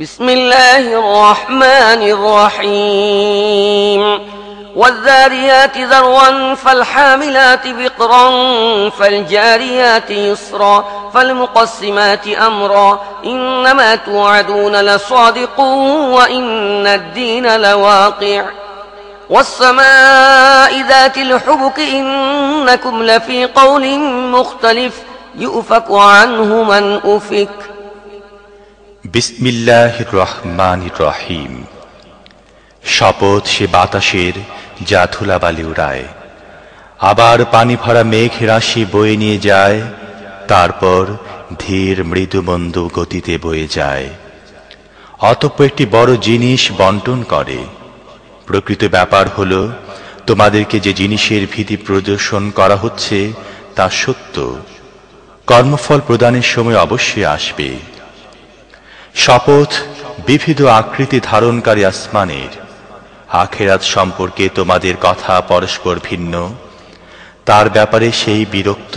بسم الله الرحمن الرحيم. والذاريات ذروا فالحاملات بقرا فالجاريات يسرا فالمقسمات أمرا. إنما توعدون لصادق وإن الدين لواقع. والسماء ذات الحبك إنكم لفي قول مختلف يؤفك عنه من أفك. বিসমিল্লাহ রহমান রহিম। শপথ সে বাতাসের, যা ধুলাবালি উড়ায় আবার পানি ভরা মেঘ রাশি বয়ে নিয়ে যায়, তারপর ধীর মৃদুমন্দ গতিতে বয়ে যায়। অতঃপর একটি বড় জিনিস বন্টন করে। প্রকৃত ব্যাপার হল, তোমাদেরকে যে জিনিসের ভীতি প্রদর্শন করা হচ্ছে, তা সত্য। কর্মফল প্রদানের সময় অবশ্যই আসবে। শপথ বিবিধ আকৃতি ধারণকারী আসমানের আখেরাত সম্পর্কে তোমাদের কথা পরস্পর ভিন্ন তার ব্যাপারে সেই বিরক্ত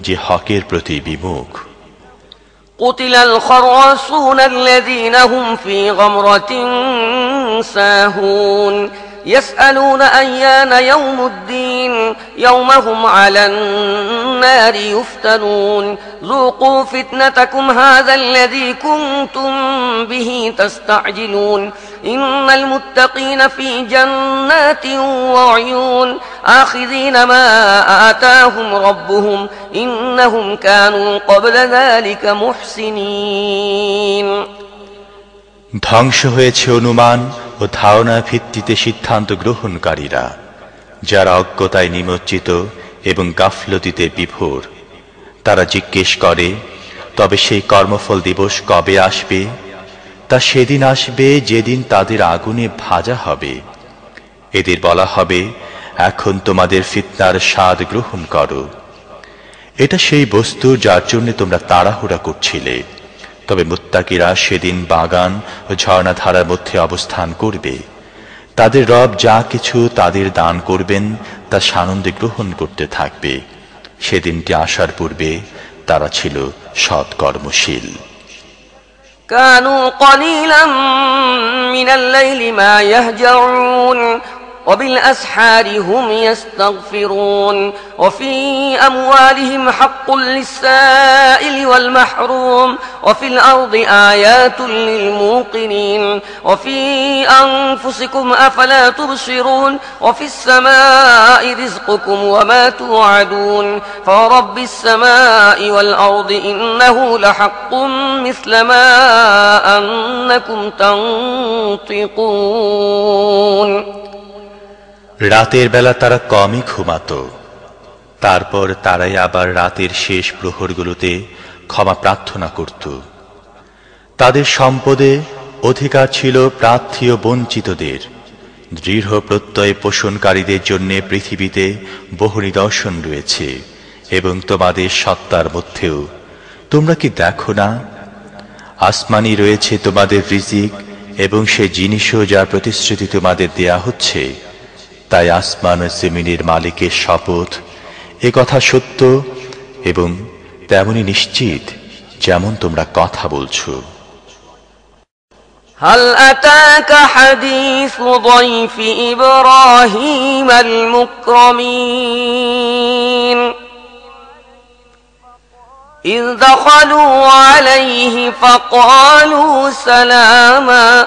যে হকের প্রতি বিমুখ قتل الخراصون الذين هم في غمرة ساهون يسألون أيان يوم الدين يومهم على النار يفتنون ذوقوا فتنتكم هذا الذي كنتم به تستعجلون إن المتقين في جنات وعيون آخذين ما آتاهم ربهم إنهم كانوا قبل ذلك محسنين ধ্বংস হয়েছে অনুমান ও ধারণা ভিত্তিতে সিদ্ধান্ত গ্রহণকারীরা, যারা অজ্ঞতায় নিমজ্জিত এবং গাফলতিতে বিভোর, তারা জিজ্ঞেস করে, তবে সেই কর্মফল দিবস কবে আসবে? তা সেদিন আসবে যেদিন তাদের আগুনে ভাজা হবে। এদের বলা হবে, এখন তোমাদের ফিতনার স্বাদ গ্রহণ করো। এটা সেই বস্তু যার জন্য তোমরা তাড়াহুড়া করছিলে। তবে মুত্তাকিরা সেদিন বাগান ও ঝর্ণাধারার মধ্যে অবস্থান করবে তাদের রব যা কিছু তাদের দান করবেন তা সানন্দে গ্রহণ করতে থাকবে সেদিনটি আসার পূর্বে তারা ছিল সৎকর্মশীল كانوا قليلا من الليل ما يهجعون وبالأسحار هم يستغفرون وفي أموالهم حق للسائل والمحروم وفي الأرض آيات للموقنين وفي أنفسكم أفلا تبصرون وفي السماء رزقكم وما توعدون فرب السماء والأرض إنه لحق مثل ما أنكم تنطقون রাতের বেলা তারা কমই ঘুমাত। তারপর তারাই আবার রাতের শেষ প্রহরগুলোতে ক্ষমা প্রার্থনা করত। তাদের সম্পদে অধিকার ছিল প্রার্থী ও বঞ্চিতদের। দৃঢ় প্রত্যয় পোষণকারীদের জন্য পৃথিবীতে বহু নিদর্শন রয়েছে এবং তোমাদের সত্তার মধ্যেও। তোমরা কি দেখো না? আসমানি রয়েছে তোমাদের রিজিক এবং সে জিনিসও যার প্রতিশ্রুতি তোমাদের দেয়া হচ্ছে। তাই আসমান জমিনের মালিকের শপথ এ কথা সত্য এবং তেমনি নিশ্চিত যেমন তোমরা কথা বলছো هل أتاك حديث ضيف إبراهيم المكرمين إذ دخلوا عليه فقالوا سلاما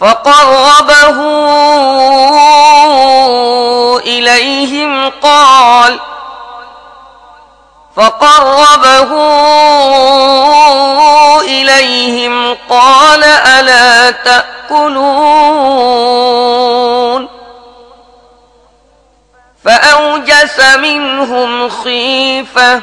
فقربه إليهم قال فقربه إليهم قال ألا تأكلون فأوجس منهم خيفة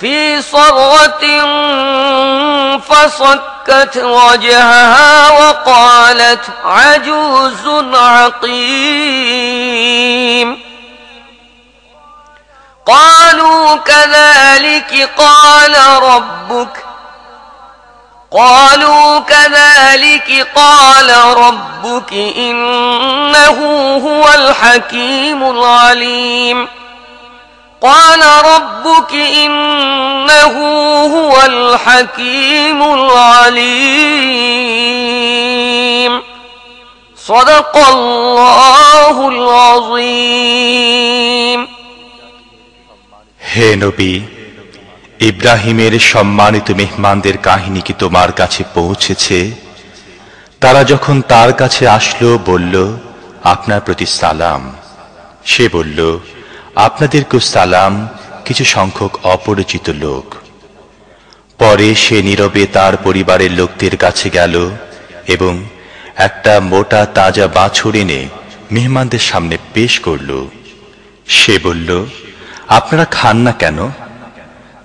في صرة فصكت وجهها وقالت عجوز عقيم. قالوا كذلك قال ربك. قالوا كذلك قال ربك إنه هو الحكيم العليم. قال ربك إنه هو الحكيم العليم صدق الله العظيم হে নবী ইব্রাহিমের সম্মানিত মেহমানদের কাহিনী কি তোমার কাছে পৌঁছেছে তারা যখন তার কাছে আসলো বলল আপনার প্রতি সালাম সে বলল আপনাদেরকেও সালাম, কিছু সংখ্যক অপরিচিত লোক। পরে সে নীরবে তার পরিবারের লোকদের কাছে গেল এবং একটা মোটা তাজা বাছুর এনে মেহমানদের সামনে পেশ করল। সে বলল, আপনারা খান না কেন?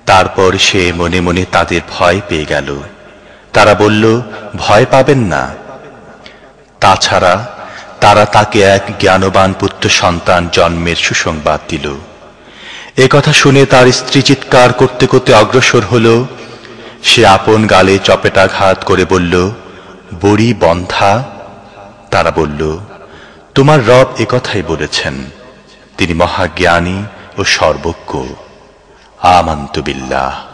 তারপর সে মনে মনে তাদের ভয় পেয়ে গেল। তারা বলল, ভয় পাবেন না। তাছাড়া তারা তাকে এক জ্ঞানবান পুত্র সন্তান জন্মের সুসংবাদ দিল। এ কথা শুনে তার স্ত্রী চিৎকার করতে করতে অগ্রসর হল। সে আপন গালে চপেটাঘাত করে বলল, বড়ি বন্ধা। তারা বলল, তোমার রব একথাই বলেছেন। তিনি মহাজ্ঞানী ও সর্বজ্ঞ। আমন্ত বিল্লাহ।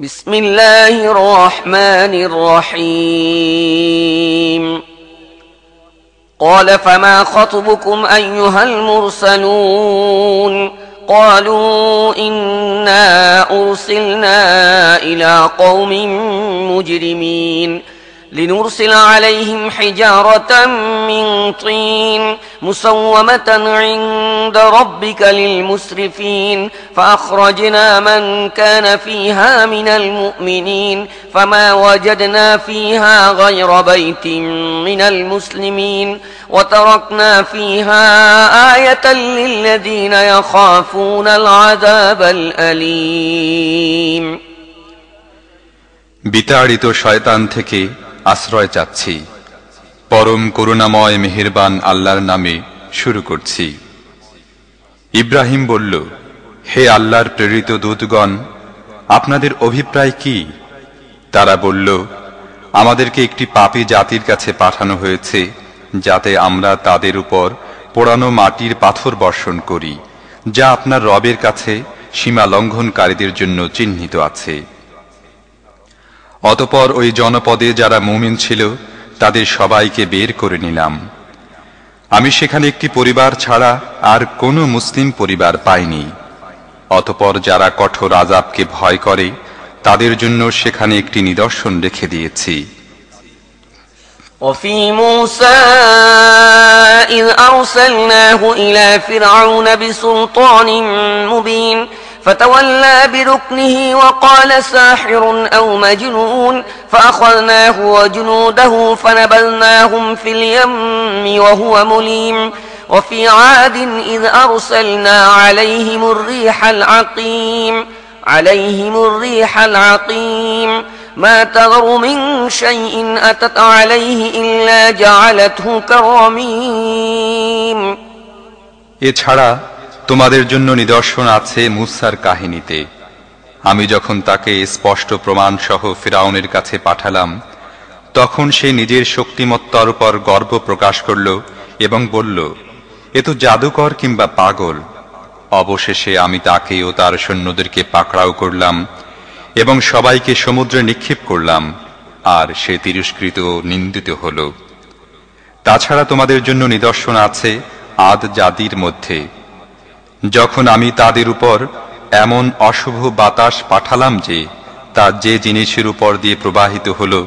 بسم الله الرحمن الرحيم. قال فما خطبكم أيها المرسلون؟ قالوا إنا أرسلنا إلى قوم مجرمين. لنرسل عليهم حجارة من طين مسومة عند ربك للمسرفين فأخرجنا من كان فيها من المؤمنين فما وجدنا فيها غير بيت من المسلمين وتركنا فيها آية للذين يخافون العذاب الأليم বিতাড়িত শয়তান থেকে আশ্রয় চাচ্ছি। পরম করুণাময় মেহেরবান আল্লাহর নামে শুরু করছি। ইব্রাহিম বলল, হে আল্লাহর প্রেরিত দূতগণ, আপনাদের অভিপ্রায় কি? তারা বলল, আমাদেরকে একটি পাপী জাতির কাছে পাঠানো হয়েছে, যাতে আমরা তাদের উপর পোড়ানো মাটির পাথর বর্ষণ করি, যা আপনার রবের কাছে সীমা লঙ্ঘনকারীদের জন্য চিহ্নিত আছে। অতপর ওই জনপদে যারা মুমিন ছিল তাদের সবাইকে বের করে নিলাম আমি সেখানে একটি পরিবার ছাড়া আর কোনো মুসলিম পরিবার পাইনি অতপর যারা কঠোর আজাবকে ভয় করে তাদের জন্য সেখানে একটি নিদর্শন রেখে দিয়েছি وفي موسى إذ أرسلناه إلى فرعون بسلطان مبين فتولى بركنه وقال ساحر أو مجنون فأخذناه وجنوده فنبذناهم في اليم وهو مليم وفي عاد إذ أرسلنا عليهم الريح العقيم عليهم الريح العقيم ما تذر من شيء أتت عليه إلا جعلته كرميم এছাড়া তোমাদের জন্য নিদর্শন আছে মুসার কাহিনীতে। আমি যখন তাকে স্পষ্ট প্রমাণ সহ ফিরাউনের কাছে পাঠালাম, তখন সে নিজের শক্তিমত্তার উপর গর্ব প্রকাশ করল এবং বলল, এ তো জাদুকর কিংবা পাগল। অবশেষে আমি তাকে ও তার সৈন্যদেরকে পাকড়াও করলাম এবং সবাইকে সমুদ্রে নিক্ষেপ করলাম, আর সে তিরস্কৃত নিন্দিত হল। তাছাড়া তোমাদের জন্য নিদর্শন আছে আদ জাতির মধ্যে। যখন আমি তাদের উপর এমন অশুভ বাতাস পাঠালাম যে তা যে জিনিসের উপর দিয়ে প্রবাহিত হলো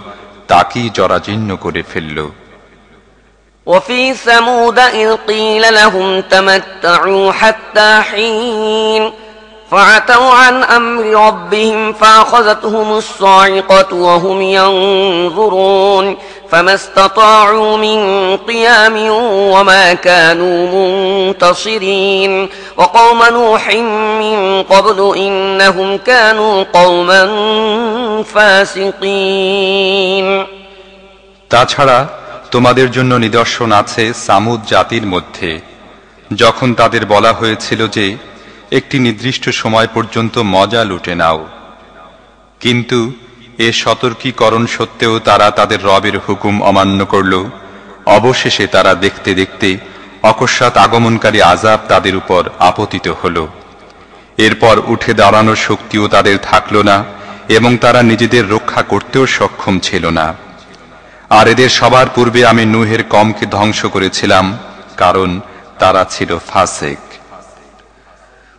তাকেই জরাজীর্ণ করে ফেলল وفي ثمود إذ قيل لهم تمتعوا حتى حين فعتوا عن أمر ربهم فأخذتهم الصاعقة وهم ينظرون فما استطاعوا من قيام وما كانوا منتصرين وقوم نوح من قبل إنهم كانوا قوما فاسقين তাছাড়া তোমাদের জন্য নিদর্শন আছে সামুদ জাতির মধ্যে যখন তাদের বলা হয়েছিল যে একটি নির্দিষ্ট সময় পর্যন্ত মজা লুটে নাও কিন্তু এ সতর্কীকরণ সত্ত্বেও তারা তাদের রবের হুকুম অমান্য করল। অবশেষে তারা দেখতে দেখতে অকস্মাৎ আগমনকারী আজাব তাদের উপর আপতিত হল। এরপর উঠে দাঁড়ানোর শক্তিও তাদের থাকল না এবং তারা নিজেদের রক্ষা করতেও সক্ষম ছিল না। আর এদের সবার পূর্বে আমি নুহের কমকে ধ্বংস করেছিলাম, কারণ তারা ছিল ফাসেক।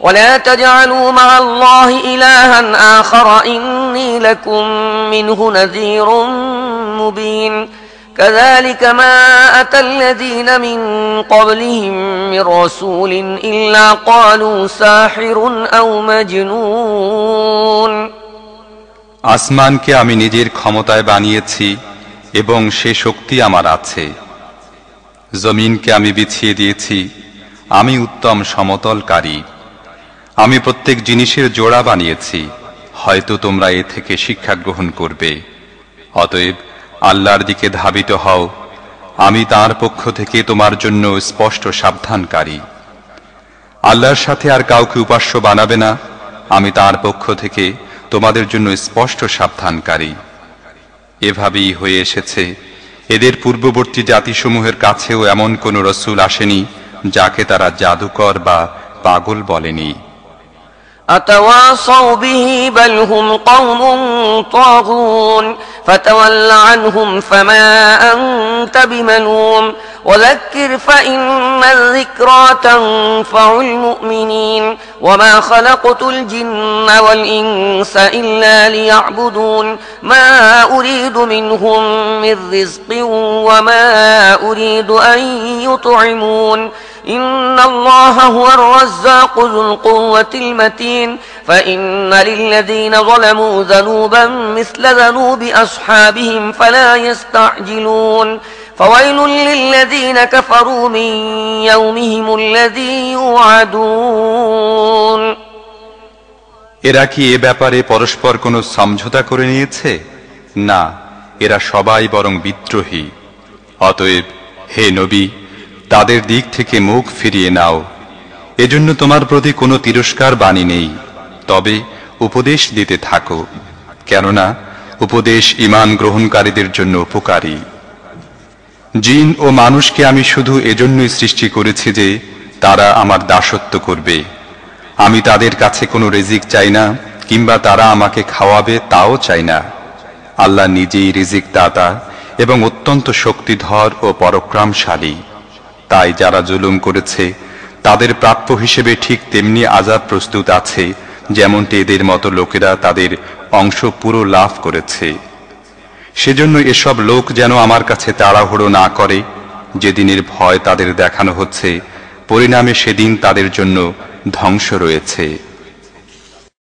ولا تجعلوا مع الله إلها آخر إني لكم منه نذير مبين كذلك ما أتى الذين من قبلهم من رسول إلا قالوا ساحر أو مجنون আসমানকে আমি নিজের ক্ষমতায় বানিয়েছি এবং সে শক্তি আমার আছে জমিনকে আমি বিছিয়ে দিয়েছি আমি উত্তম সমতলকারী আমি প্রত্যেক জিনিসের জোড়া বানিয়েছি। হয়তো তোমরা এ থেকে শিক্ষা গ্রহণ করবে। অতএব আল্লাহর দিকে ধাবিত হও। আমি তার পক্ষ থেকে তোমার জন্য স্পষ্ট সাবধানকারী। আল্লাহর সাথে আর কাউকে উপাস্য বানাবে না। আমি তার পক্ষ থেকে তোমাদের জন্য স্পষ্ট সাবধানকারী। এভাবেই হয়ে এসেছে। এদের পূর্ববর্তী জাতিসমূহের কাছেও এমন কোন রসুল আসেনি, যাকে তারা জাদুকর বা পাগল বলেনি। أتواصوا به بل هم قوم طاغون فتول عنهم فما أنت بملوم وذكر فإن الذكرى تنفع المؤمنين وما خلقت الجن والإنس إلا ليعبدون ما أريد منهم من رزق وما أريد أن يطعمون إن الله هو الرزاق ذو القوة المتين فإن للذين ظلموا ذنوبا مثل ذنوب أصحابهم فلا يستعجلون فويل للذين كفروا من يومهم الذي يوعدون এরা কি এ ব্যাপারে পরস্পর কোনো সমঝোতা করে নিয়েছে না এরা সবাই বরং বিদ্রোহী অতএব হে নবী তাদের দিক থেকে মুখ ফিরিয়ে নাও এজন্য তোমার প্রতি কোনো তিরস্কার বাণী নেই তবে উপদেশ দিতে থাকো কেননা উপদেশ ইমান গ্রহণকারীদের জন্য উপকারী জিন ও মানুষকে আমি শুধু এজন্যই সৃষ্টি করেছি যে তারা আমার দাসত্ব করবে। আমি তাদের কাছে কোনো রিজিক চাই না, কিংবা তারা আমাকে খাওয়াবে তাও চাই না। আল্লাহ নিজেই রিজিক দাতা এবং অত্যন্ত শক্তিধর ও পরক্রমশালী। তাই যারা জুলুম করেছে, তাদের প্রাপ্য হিসেবে ঠিক তেমনি আজাব প্রস্তুত আছে, যেমনটি এদের মতো লোকেরা তাদের অংশ পুরো লাভ করেছে। সেজন্য এসব লোক যেন আমার কাছে তাড়াহুড়ো না করে, যেদিনের ভয় তাদের দেখানো হচ্ছে, পরিণামে সেদিন তাদের জন্য ধ্বংস রয়েছে।